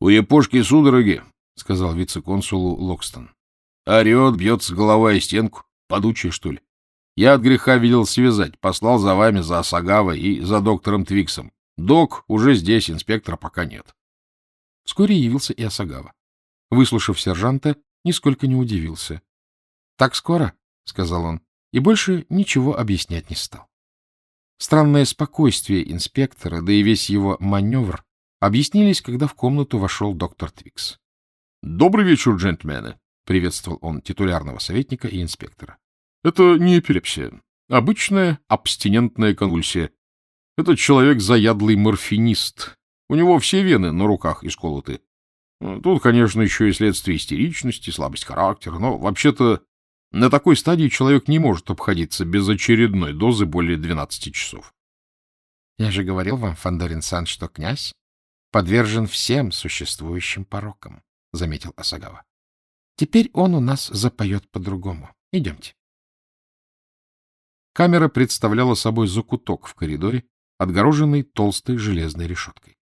— У япошки судороги, — сказал вице-консулу Локстон. — Орет, бьется голова и стенку. Подучий, что ли? Я от греха видел связать, послал за вами, за Асагава и за доктором Твиксом. Док уже здесь, инспектора пока нет. Вскоре явился и Асагава. Выслушав сержанта, нисколько не удивился. — Так скоро? — сказал он, и больше ничего объяснять не стал. Странное спокойствие инспектора, да и весь его маневр объяснились, когда в комнату вошел доктор Твикс. — Добрый вечер, джентльмены! — приветствовал он титулярного советника и инспектора. — Это не эпилепсия. Обычная абстинентная конвульсия. Этот человек заядлый морфинист. У него все вены на руках исколоты. Тут, конечно, еще и следствие истеричности, слабость характера, но вообще-то на такой стадии человек не может обходиться без очередной дозы более 12 часов. — Я же говорил вам, Фандорин Сан, что князь подвержен всем существующим порокам, — заметил Асагава. — Теперь он у нас запоет по-другому. Идемте. Камера представляла собой закуток в коридоре, отгороженный толстой железной решеткой.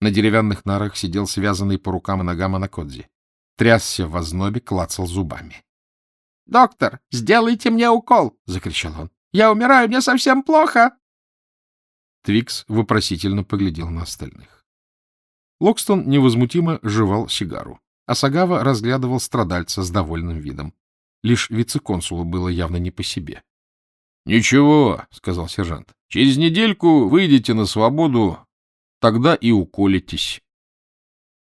На деревянных нарах сидел связанный по рукам и ногам Анакодзи. Трясся в ознобе, клацал зубами. — Доктор, сделайте мне укол! — закричал он. — Я умираю, мне совсем плохо! Твикс вопросительно поглядел на остальных. Локстон невозмутимо жевал сигару, а Сагава разглядывал страдальца с довольным видом. Лишь вице-консулу было явно не по себе. — Ничего, — сказал сержант. — Через недельку выйдете на свободу, тогда и уколитесь.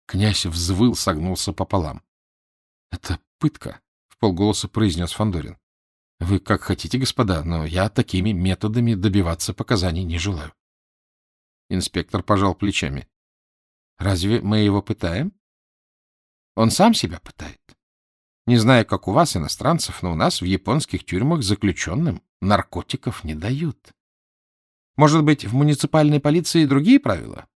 Князь взвыл, согнулся пополам. — Это пытка, — вполголоса произнес Фандорин. Вы как хотите, господа, но я такими методами добиваться показаний не желаю. Инспектор пожал плечами. — Разве мы его пытаем? Он сам себя пытает. Не знаю, как у вас, иностранцев, но у нас в японских тюрьмах заключенным наркотиков не дают. Может быть, в муниципальной полиции другие правила?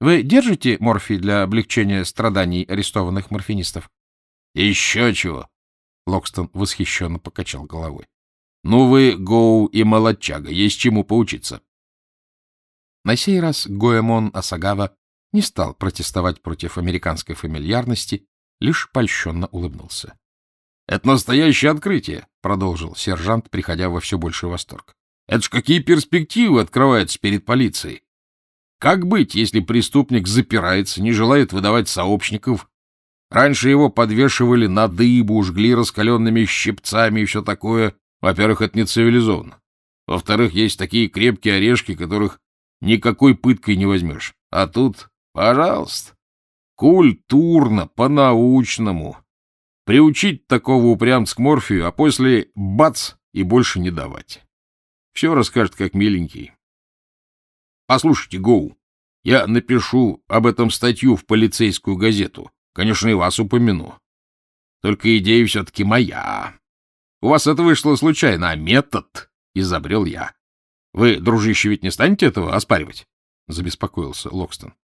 Вы держите морфий для облегчения страданий арестованных морфинистов? — Еще чего! — Локстон восхищенно покачал головой. — Ну вы, Гоу и молодчага, есть чему поучиться. На сей раз Гоэмон Асагава не стал протестовать против американской фамильярности, лишь польщенно улыбнулся. — Это настоящее открытие, — продолжил сержант, приходя во все больший восторг. — Это ж какие перспективы открываются перед полицией! Как быть, если преступник запирается, не желает выдавать сообщников? Раньше его подвешивали на дыбу, жгли раскаленными щипцами и все такое. Во-первых, это не цивилизованно. Во-вторых, есть такие крепкие орешки, которых никакой пыткой не возьмешь. А тут, пожалуйста, культурно, по-научному. Приучить такого упрямца к морфию, а после бац и больше не давать. Все расскажет, как миленький. Послушайте, Гоу, я напишу об этом статью в полицейскую газету. Конечно, и вас упомяну. Только идея все-таки моя. У вас это вышло случайно, а метод изобрел я. Вы, дружище, ведь не станете этого оспаривать? Забеспокоился Локстон. —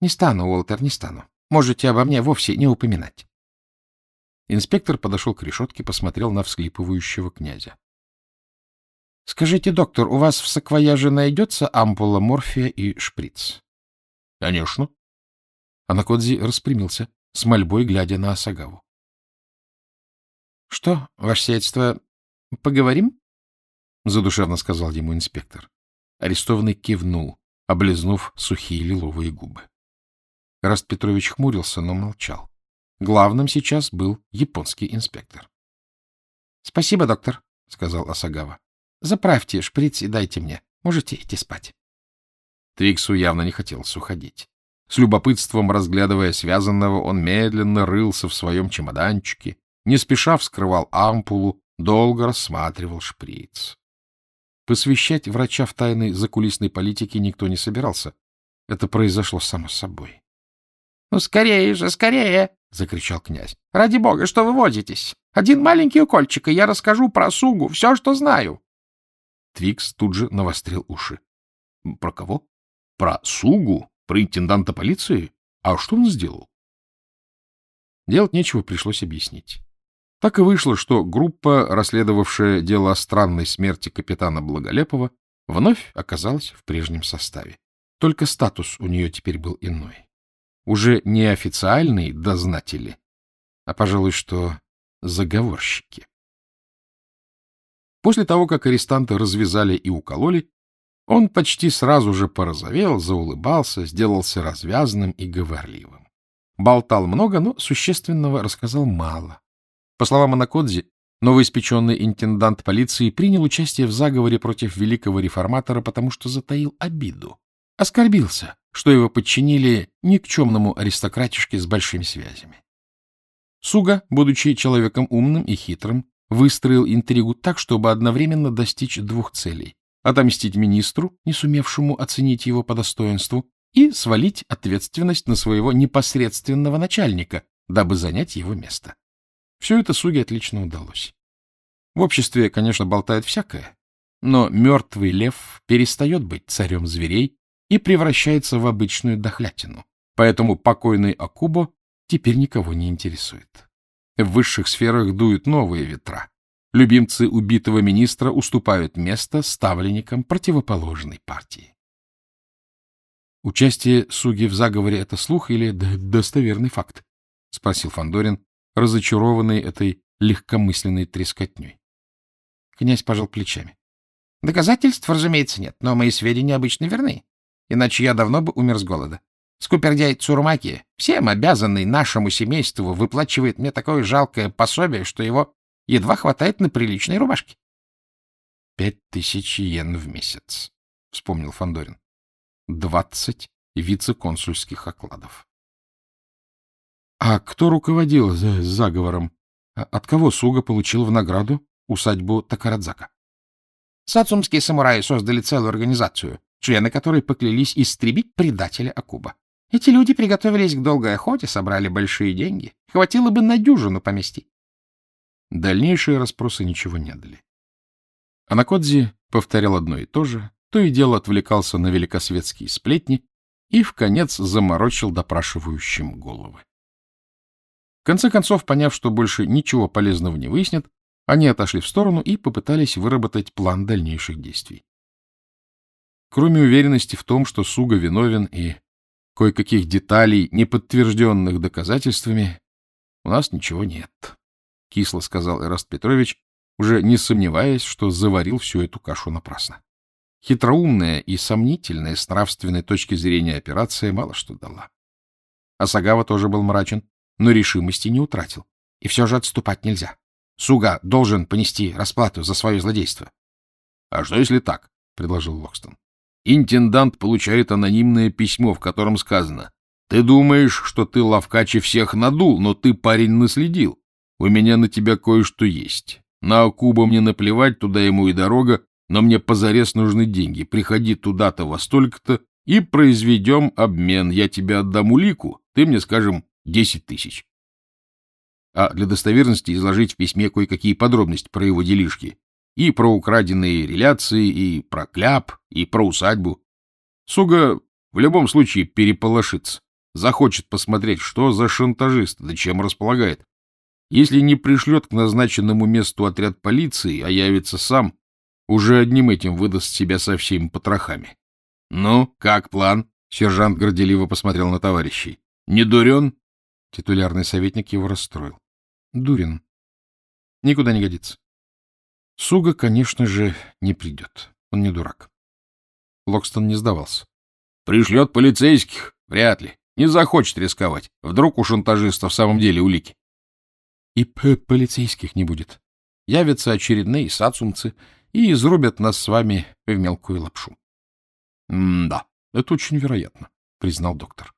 Не стану, Уолтер, не стану. Можете обо мне вовсе не упоминать. Инспектор подошел к решетке, посмотрел на всхлипывающего князя. — Скажите, доктор, у вас в саквояже найдется ампула морфия и шприц? — Конечно. Анакодзи распрямился, с мольбой глядя на Асагаву. — Что, ваше сиятельство, поговорим? — задушевно сказал ему инспектор. Арестованный кивнул, облизнув сухие лиловые губы. Раст Петрович хмурился, но молчал. Главным сейчас был японский инспектор. — Спасибо, доктор, — сказал Асагава. — Заправьте шприц и дайте мне. Можете идти спать. Твиксу явно не хотелось уходить. С любопытством разглядывая связанного, он медленно рылся в своем чемоданчике, не спеша вскрывал ампулу, долго рассматривал шприц. Посвящать врача в тайны закулисной политики никто не собирался. Это произошло само собой. — Ну, скорее же, скорее! — закричал князь. — Ради бога, что вы возитесь? Один маленький укольчик, и я расскажу про Сугу, все, что знаю. Твикс тут же навострил уши. — Про кого? — Про Сугу? Про интенданта полиции? А что он сделал? Делать нечего, пришлось объяснить. Так и вышло, что группа, расследовавшая дело о странной смерти капитана Благолепова, вновь оказалась в прежнем составе. Только статус у нее теперь был иной. Уже не официальные дознатели, а, пожалуй, что заговорщики. После того, как арестанты развязали и укололи, он почти сразу же порозовел, заулыбался, сделался развязным и говорливым. Болтал много, но существенного рассказал мало. По словам Анакодзи, новоиспеченный интендант полиции принял участие в заговоре против великого реформатора, потому что затаил обиду. Оскорбился, что его подчинили никчемному аристократишке с большими связями. Суга, будучи человеком умным и хитрым, выстроил интригу так, чтобы одновременно достичь двух целей — отомстить министру, не сумевшему оценить его по достоинству, и свалить ответственность на своего непосредственного начальника, дабы занять его место. Все это Суге отлично удалось. В обществе, конечно, болтает всякое, но мертвый лев перестает быть царем зверей и превращается в обычную дохлятину. Поэтому покойный Акубо теперь никого не интересует. В высших сферах дуют новые ветра. Любимцы убитого министра уступают место ставленникам противоположной партии. Участие Суги в заговоре — это слух или достоверный факт? — спросил Фандорин, разочарованный этой легкомысленной трескотней. Князь пожал плечами. — Доказательств, разумеется, нет, но мои сведения обычно верны. Иначе я давно бы умер с голода. Скупердяй Цурмаки, всем обязанный нашему семейству, выплачивает мне такое жалкое пособие, что его едва хватает на приличные рубашки. — Пять тысяч йен в месяц, — вспомнил Фандорин. Двадцать вице-консульских окладов. — А кто руководил за заговором? А от кого Суга получил в награду усадьбу Такарадзака? Сацумские самураи создали целую организацию, члены которой поклялись истребить предателя Акуба. Эти люди приготовились к долгой охоте, собрали большие деньги. Хватило бы на дюжину поместить. Дальнейшие расспросы ничего не дали. Анакодзи повторял одно и то же, то и дело отвлекался на великосветские сплетни и, в конец, заморочил допрашивающим головы. В конце концов, поняв, что больше ничего полезного не выяснят, они отошли в сторону и попытались выработать план дальнейших действий. Кроме уверенности в том, что Суга виновен и Кое-каких деталей, не подтвержденных доказательствами, у нас ничего нет, — кисло сказал Эраст Петрович, уже не сомневаясь, что заварил всю эту кашу напрасно. Хитроумная и сомнительная с нравственной точки зрения операция мало что дала. Асагава тоже был мрачен, но решимости не утратил. И все же отступать нельзя. Суга должен понести расплату за свое злодейство. — А что если так? — предложил Локстон. Интендант получает анонимное письмо, в котором сказано «Ты думаешь, что ты ловкаче всех надул, но ты, парень, наследил. У меня на тебя кое-что есть. На Акуба мне наплевать, туда ему и дорога, но мне позарез нужны деньги. Приходи туда-то во столько-то и произведем обмен. Я тебе отдам улику, ты мне, скажем, десять тысяч. А для достоверности изложить в письме кое-какие подробности про его делишки. И про украденные реляции, и про кляп, и про усадьбу. Суга в любом случае переполошится. Захочет посмотреть, что за шантажист, да чем располагает. Если не пришлет к назначенному месту отряд полиции, а явится сам, уже одним этим выдаст себя со всеми потрохами. — Ну, как план? — сержант горделиво посмотрел на товарищей. — Не дурен? Титулярный советник его расстроил. — Дурен. Никуда не годится. Суга, конечно же, не придет. Он не дурак. Локстон не сдавался. Пришлет полицейских? Вряд ли. Не захочет рисковать. Вдруг у шантажиста в самом деле улики. И полицейских не будет. Явятся очередные сацумцы и изрубят нас с вами в мелкую лапшу. — Да, это очень вероятно, — признал доктор.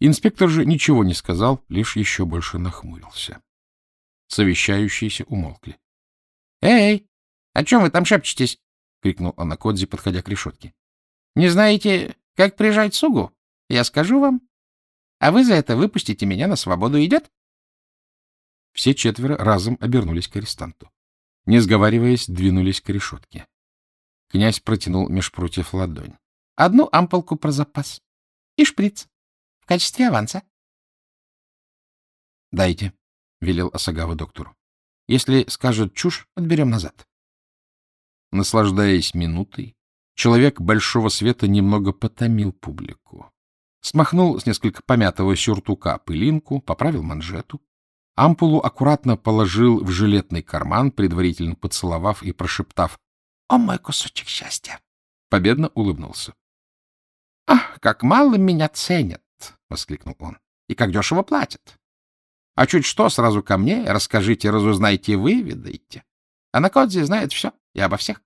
Инспектор же ничего не сказал, лишь еще больше нахмурился. Совещающиеся умолкли. «Эй, о чем вы там шепчетесь?» — крикнул Анакодзи, подходя к решетке. «Не знаете, как прижать сугу? Я скажу вам. А вы за это выпустите меня на свободу. Идет?» Все четверо разом обернулись к арестанту. Не сговариваясь, двинулись к решетке. Князь протянул меж против ладонь. — Одну ампулку про запас. И шприц. В качестве аванса. — Дайте, — велел Асагава доктору. Если скажет чушь, отберем назад. Наслаждаясь минутой, человек большого света немного потомил публику. смахнул с несколько помятого сюртука пылинку, поправил манжету, ампулу аккуратно положил в жилетный карман, предварительно поцеловав и прошептав «О, мой кусочек счастья!» Победно улыбнулся. «Ах, как мало меня ценят!» — воскликнул он. «И как дешево платят! А чуть что, сразу ко мне, расскажите, разузнайте, выведайте. А на Кодзе знает все и обо всех.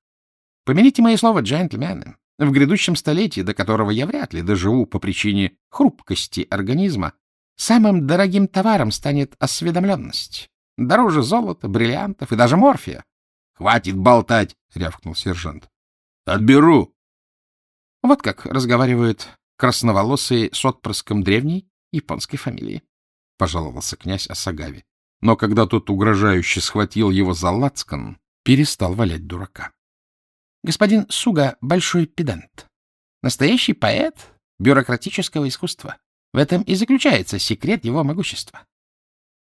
Помяните мои слова, джентльмены. В грядущем столетии, до которого я вряд ли доживу по причине хрупкости организма, самым дорогим товаром станет осведомленность. Дороже золота, бриллиантов и даже морфия. — Хватит болтать! — рявкнул сержант. — Отберу! Вот как разговаривают красноволосые с отпрыском древней японской фамилии, — пожаловался князь Асагави. Но когда тот угрожающе схватил его за лацкан, перестал валять дурака. Господин Суга — большой педант. Настоящий поэт бюрократического искусства. В этом и заключается секрет его могущества.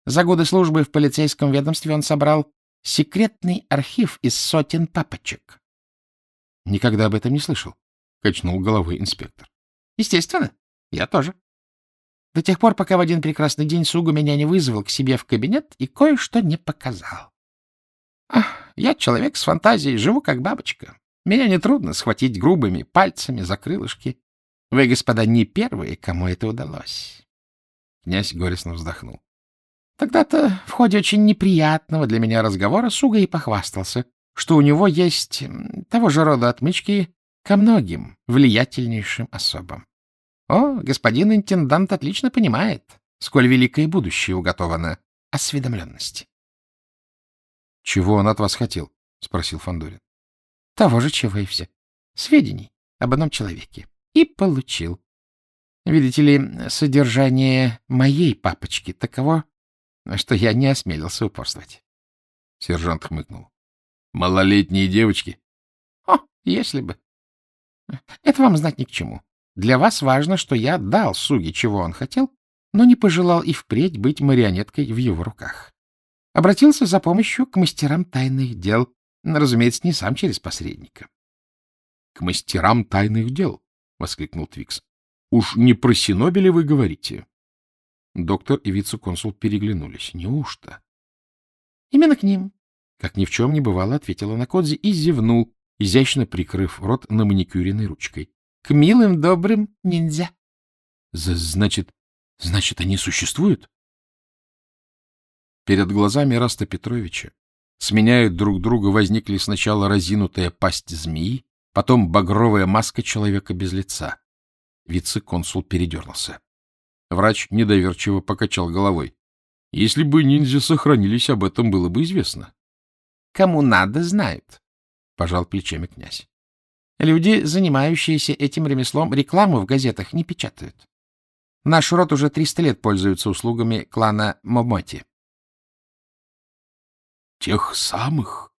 За годы службы в полицейском ведомстве он собрал секретный архив из сотен папочек. — Никогда об этом не слышал, — качнул головой инспектор. — Естественно, я тоже. До тех пор, пока в один прекрасный день Сугу меня не вызвал к себе в кабинет и кое-что не показал. Ах, я человек с фантазией, живу как бабочка. Меня нетрудно схватить грубыми пальцами за крылышки. Вы, господа, не первые, кому это удалось. Князь горестно вздохнул. Тогда-то в ходе очень неприятного для меня разговора Суга и похвастался, что у него есть того же рода отмычки ко многим влиятельнейшим особам. О, господин интендант отлично понимает, сколь великое будущее уготовано осведомленности. — Чего он от вас хотел? — спросил Фандорин. Того же, чего и все. Сведений об одном человеке. И получил. Видите ли, содержание моей папочки таково, что я не осмелился упорствовать. Сержант хмыкнул. Малолетние девочки? О, если бы. Это вам знать ни к чему. Для вас важно, что я дал Суге, чего он хотел, но не пожелал и впредь быть марионеткой в его руках. Обратился за помощью к мастерам тайных дел, Разумеется, не сам через посредника. — К мастерам тайных дел, — воскликнул Твикс. — Уж не про Синобеля вы говорите? Доктор и вице-консул переглянулись. Неужто? — Именно к ним. Как ни в чем не бывало, ответила Накодзи и зевнул, изящно прикрыв рот на маникюренной ручкой. — К милым, добрым ниндзя. — Значит, значит, они существуют? Перед глазами Раста Петровича Сменяют друг друга возникли сначала разинутая пасть змеи, потом багровая маска человека без лица. Вице-консул передернулся. Врач недоверчиво покачал головой. Если бы ниндзя сохранились, об этом было бы известно. — Кому надо, знают, — пожал плечами князь. Люди, занимающиеся этим ремеслом, рекламу в газетах не печатают. Наш род уже триста лет пользуется услугами клана Момоти. Тех самых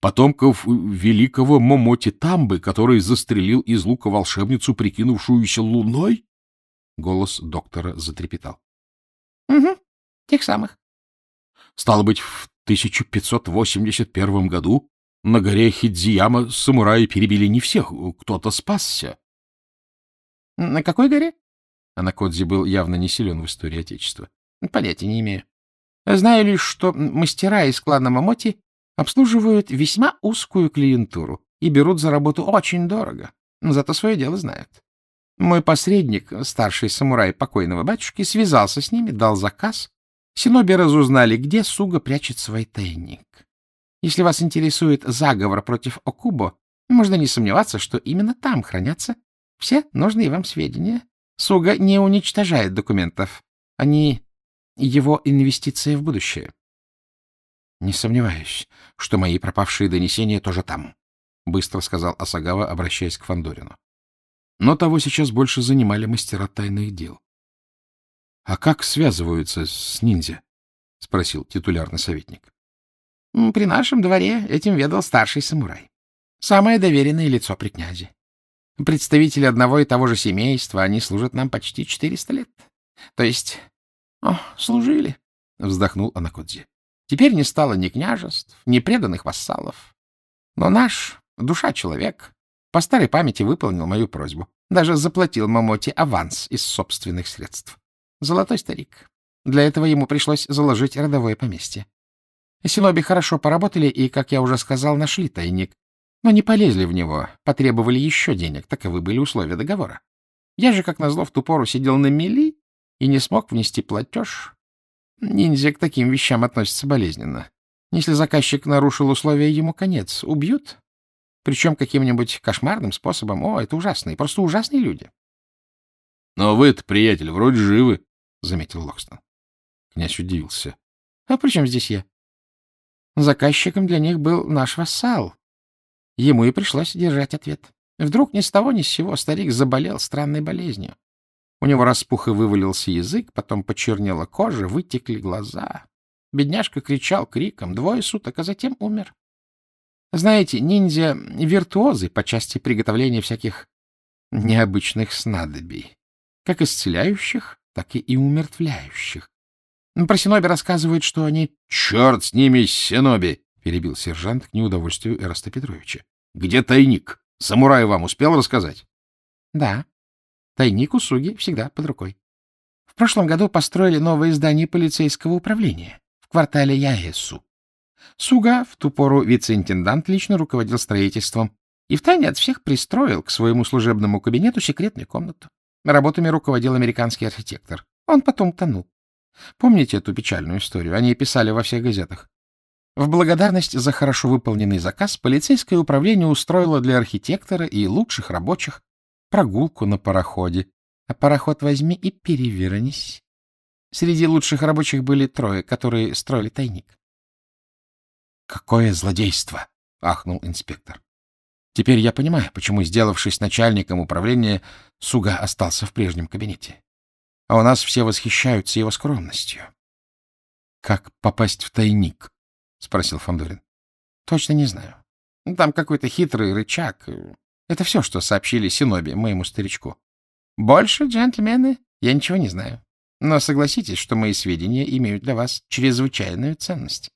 потомков великого Момоти Тамбы, который застрелил из лука волшебницу, прикинувшуюся луной? Голос доктора затрепетал. — Угу, тех самых. — Стало быть, в 1581 году на горе Хидзияма самураи перебили не всех, кто-то спасся. — На какой горе? Анакодзи был явно не силен в истории Отечества. — Понятия не имею. Знаю лишь, что мастера из клана Мамоти обслуживают весьма узкую клиентуру и берут за работу очень дорого, но зато свое дело знают. Мой посредник, старший самурай покойного батюшки, связался с ними, дал заказ. Синоби разузнали, где Суга прячет свой тайник. Если вас интересует заговор против Окубо, можно не сомневаться, что именно там хранятся все нужные вам сведения. Суга не уничтожает документов. Они его инвестиция в будущее. — Не сомневаюсь, что мои пропавшие донесения тоже там, — быстро сказал Асагава, обращаясь к Фандорину. Но того сейчас больше занимали мастера тайных дел. — А как связываются с ниндзя? — спросил титулярный советник. — При нашем дворе этим ведал старший самурай. Самое доверенное лицо при князе. Представители одного и того же семейства, они служат нам почти четыреста лет. То есть о, служили, — вздохнул Анакодзи. Теперь не стало ни княжеств, ни преданных вассалов. Но наш, душа человек, По старой памяти выполнил мою просьбу. Даже заплатил Мамоте аванс из собственных средств. Золотой старик. Для этого ему пришлось заложить родовое поместье. Синоби хорошо поработали и, как я уже сказал, нашли тайник. Но не полезли в него, потребовали еще денег. Таковы были условия договора. Я же, как назло, в ту пору сидел на мели и не смог внести платеж. Ниндзя к таким вещам относится болезненно. Если заказчик нарушил условия, ему конец. Убьют. Причем каким-нибудь кошмарным способом. О, это ужасные, просто ужасные люди. — Но вы-то, приятель, вроде живы, — заметил Локстон. Князь удивился. — А при чем здесь я? Заказчиком для них был наш вассал. Ему и пришлось держать ответ. Вдруг ни с того ни с сего старик заболел странной болезнью. У него распух и вывалился язык, потом почернела кожа, вытекли глаза. Бедняжка кричал криком двое суток, а затем умер. Знаете, ниндзя — виртуозы по части приготовления всяких необычных снадобий, как исцеляющих, так и умертвляющих. Про Синоби рассказывают, что они... — Черт с ними, Синоби! — перебил сержант к неудовольствию Эраста Петровича. — Где тайник? Самурай вам успел рассказать? — Да. Тайник у Суги всегда под рукой. В прошлом году построили новое здание полицейского управления в квартале Яэсу. Суга, в ту пору вице-интендант, лично руководил строительством и втайне от всех пристроил к своему служебному кабинету секретную комнату. Работами руководил американский архитектор. Он потом тонул. Помните эту печальную историю? Они писали во всех газетах. В благодарность за хорошо выполненный заказ полицейское управление устроило для архитектора и лучших рабочих прогулку на пароходе. А пароход возьми и перевернись. Среди лучших рабочих были трое, которые строили тайник. — Какое злодейство! — ахнул инспектор. Теперь я понимаю, почему, сделавшись начальником управления, Суга остался в прежнем кабинете а у нас все восхищаются его скромностью. — Как попасть в тайник? — спросил Фандорин. Точно не знаю. Там какой-то хитрый рычаг. Это все, что сообщили Синоби, моему старичку. Больше, джентльмены, я ничего не знаю. Но согласитесь, что мои сведения имеют для вас чрезвычайную ценность.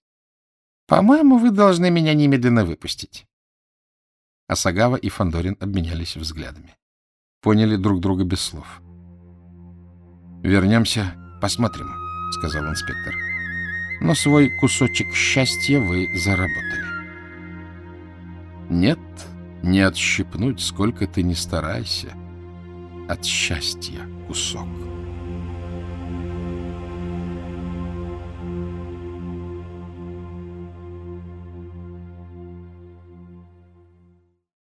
По-моему, вы должны меня немедленно выпустить. Асагава и Фандорин обменялись взглядами. Поняли друг друга без слов. — «Вернемся, посмотрим», — сказал инспектор. «Но свой кусочек счастья вы заработали». «Нет, не отщипнуть, сколько ты ни старайся, от счастья кусок».